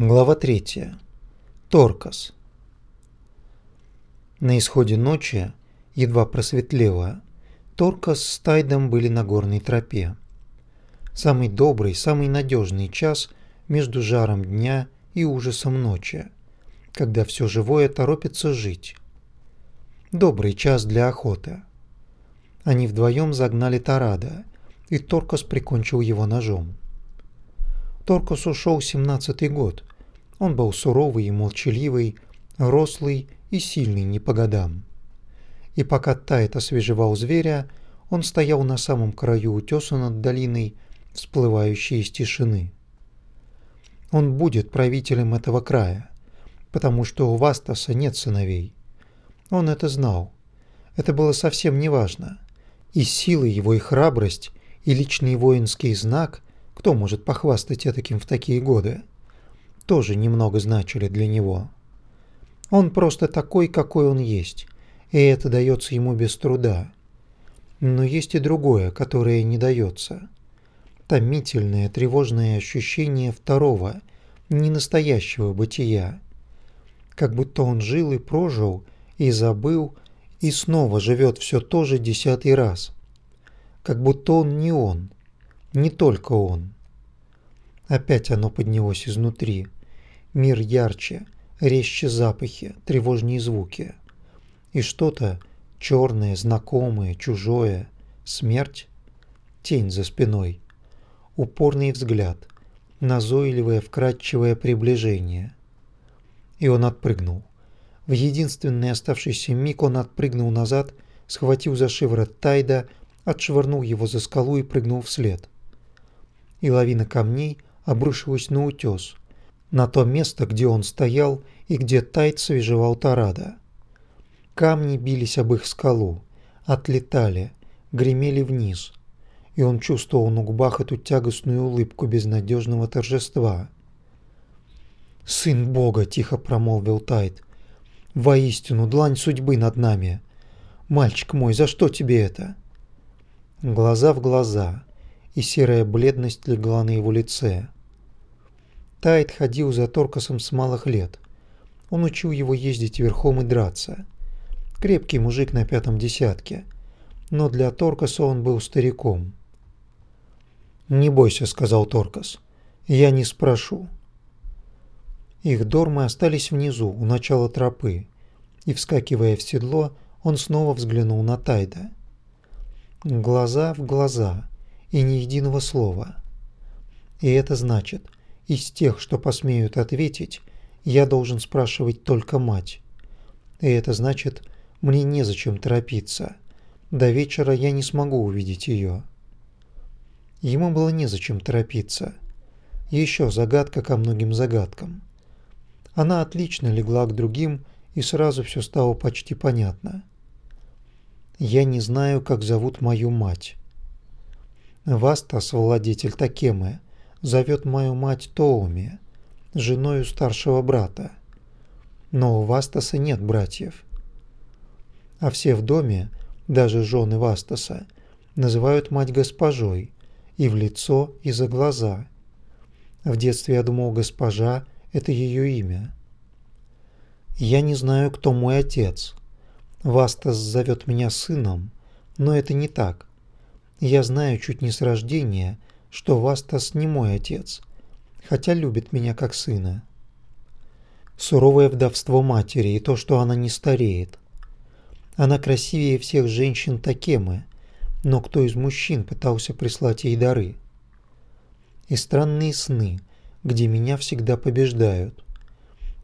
Глава 3. Торкас. На исходе ночи, едва просветлело, Торкас с Тайдом были на горной тропе. Самый добрый, самый надежный час между жаром дня и ужасом ночи, когда все живое торопится жить. Добрый час для охоты. Они вдвоем загнали Тарада, и Торкас прикончил его ножом. Торкас ушел семнадцатый год, он был суровый и молчаливый, рослый и сильный не по годам. И пока Тайт освежевал зверя, он стоял на самом краю утеса над долиной, всплывающей из тишины. Он будет правителем этого края, потому что у Вастаса нет сыновей. Он это знал. Это было совсем неважно. И сила его, и храбрость, и личный воинский знак, кто может похвастать таким в такие годы – тоже немного значили для него. Он просто такой, какой он есть, и это дается ему без труда. Но есть и другое, которое не дается. Томительное, тревожное ощущение второго, ненастоящего бытия. Как будто он жил и прожил, и забыл, и снова живет все то же десятый раз. Как будто он не он, не только он. Опять оно поднялось изнутри – Мир ярче, резче запахи, тревожнее звуки. И что-то черное, знакомое, чужое, смерть, тень за спиной, упорный взгляд, назойливое, вкрадчивое приближение. И он отпрыгнул. В единственный оставшийся миг он отпрыгнул назад, схватил за шиворот Тайда, отшвырнул его за скалу и прыгнул вслед. И лавина камней обрушилась на утес, на то место, где он стоял и где Тайт свежевал Тарада. Камни бились об их скалу, отлетали, гремели вниз, и он чувствовал на губах эту тягостную улыбку безнадежного торжества. «Сын Бога!» – тихо промолвил Тайт. «Воистину, длань судьбы над нами! Мальчик мой, за что тебе это?» Глаза в глаза, и серая бледность легла на его лице. Тайт ходил за Торкасом с малых лет. Он учил его ездить верхом и драться. Крепкий мужик на пятом десятке, но для Торкаса он был стариком. «Не бойся», — сказал Торкас, — «я не спрошу». Их дормы остались внизу, у начала тропы, и, вскакивая в седло, он снова взглянул на Тайда. Глаза в глаза, и ни единого слова. И это значит — из тех, что посмеют ответить, я должен спрашивать только мать. И это значит, мне незачем торопиться. До вечера я не смогу увидеть ее. Ему было незачем торопиться. Еще загадка ко многим загадкам. Она отлично легла к другим, и сразу все стало почти понятно. Я не знаю, как зовут мою мать. Вастас, владетель Такемы, зовет мою мать Тооми, женою старшего брата. Но у Вастаса нет братьев. А все в доме, даже жены Вастаса, называют мать госпожой и в лицо, и за глаза. В детстве я думал, госпожа – это ее имя. Я не знаю, кто мой отец. Вастас зовет меня сыном, но это не так. Я знаю чуть не с рождения – что Вастас не мой отец, хотя любит меня как сына. Суровое вдовство матери и то, что она не стареет. Она красивее всех женщин Такемы, но кто из мужчин пытался прислать ей дары? И странные сны, где меня всегда побеждают.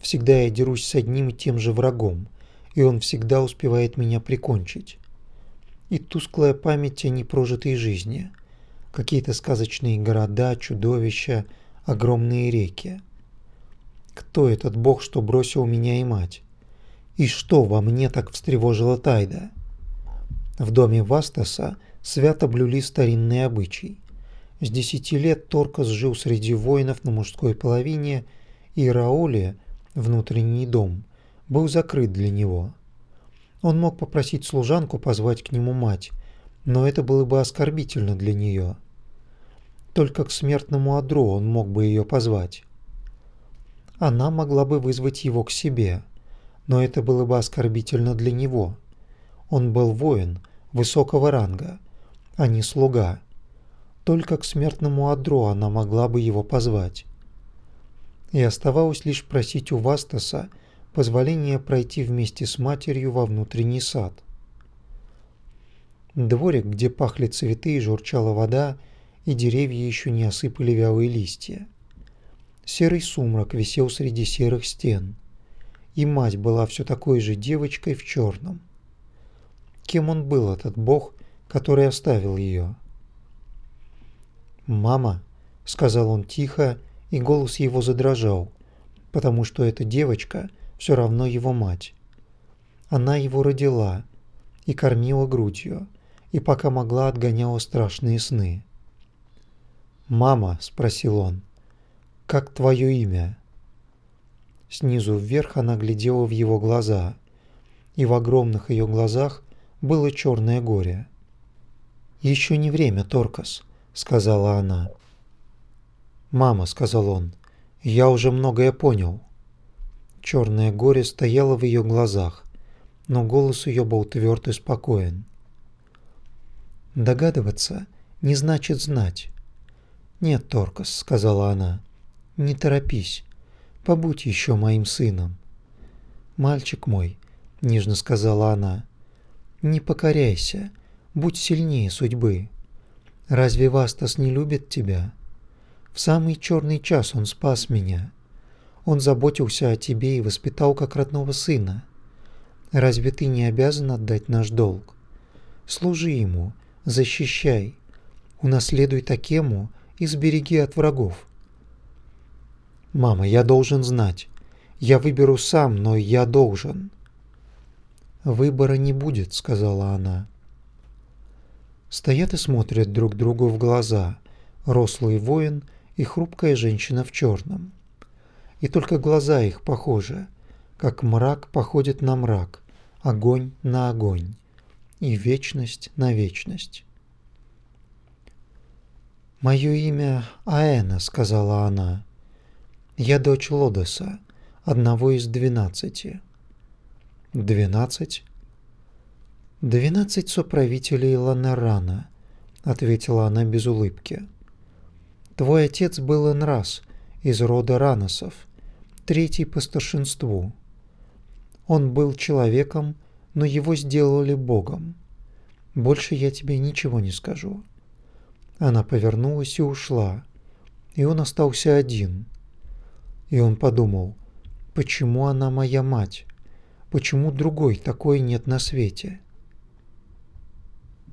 Всегда я дерусь с одним и тем же врагом, и он всегда успевает меня прикончить. И тусклая память о непрожитой жизни – какие-то сказочные города, чудовища, огромные реки. Кто этот бог, что бросил меня и мать? И что во мне так встревожило Тайда? В доме Вастаса свято блюли старинные обычаи. С десяти лет Торкас жил среди воинов на мужской половине, и Раоле, внутренний дом, был закрыт для него. Он мог попросить служанку позвать к нему мать, но это было бы оскорбительно для нее. Только к смертному одру он мог бы ее позвать. она могла бы вызвать его к себе, но это было бы оскорбительно для него. Он был воин высокого ранга, а не слуга. Только к смертному одру она могла бы его позвать. И оставалось лишь просить у Вастаса позволения пройти вместе с матерью во внутренний сад. Дворик, где пахли цветы и журчала вода, и деревья еще не осыпали вялые листья. Серый сумрак висел среди серых стен, и мать была все такой же девочкой в черном. Кем он был, этот бог, который оставил ее? «Мама», — сказал он тихо, и голос его задрожал, потому что эта девочка все равно его мать. Она его родила и кормила грудью, и пока могла отгоняла страшные сны. «Мама», — спросил он, — «как твое имя?» Снизу вверх она глядела в его глаза, и в огромных ее глазах было черное горе. «Еще не время, Торкас», — сказала она. «Мама», — сказал он, — «я уже многое понял». Черное горе стояло в ее глазах, но голос ее был тверд и спокоен. «Догадываться не значит знать. «Нет, Торкас», — сказала она, — «не торопись, побудь еще моим сыном». «Мальчик мой», — нежно сказала она, — «не покоряйся, будь сильнее судьбы. Разве Вастас не любит тебя? В самый черный час он спас меня. Он заботился о тебе и воспитал как родного сына. Разве ты не обязан отдать наш долг? Служи ему, защищай, унаследуй Такему — и сбереги от врагов. Мама, я должен знать. Я выберу сам, но я должен. Выбора не будет, сказала она. Стоят и смотрят друг другу в глаза. Рослый воин и хрупкая женщина в черном. И только глаза их похожи, как мрак походит на мрак, огонь на огонь и вечность на вечность. «Мое имя Аэна», — сказала она. «Я дочь Лодоса, одного из двенадцати». «Двенадцать?» «Двенадцать соправителей Ланарана», — ответила она без улыбки. «Твой отец был Энрас, из рода Раносов, третий по старшинству. Он был человеком, но его сделали богом. Больше я тебе ничего не скажу». Она повернулась и ушла, и он остался один. И он подумал, почему она моя мать? Почему другой такой нет на свете?